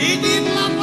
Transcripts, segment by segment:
ini mampu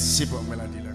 disciple of Melody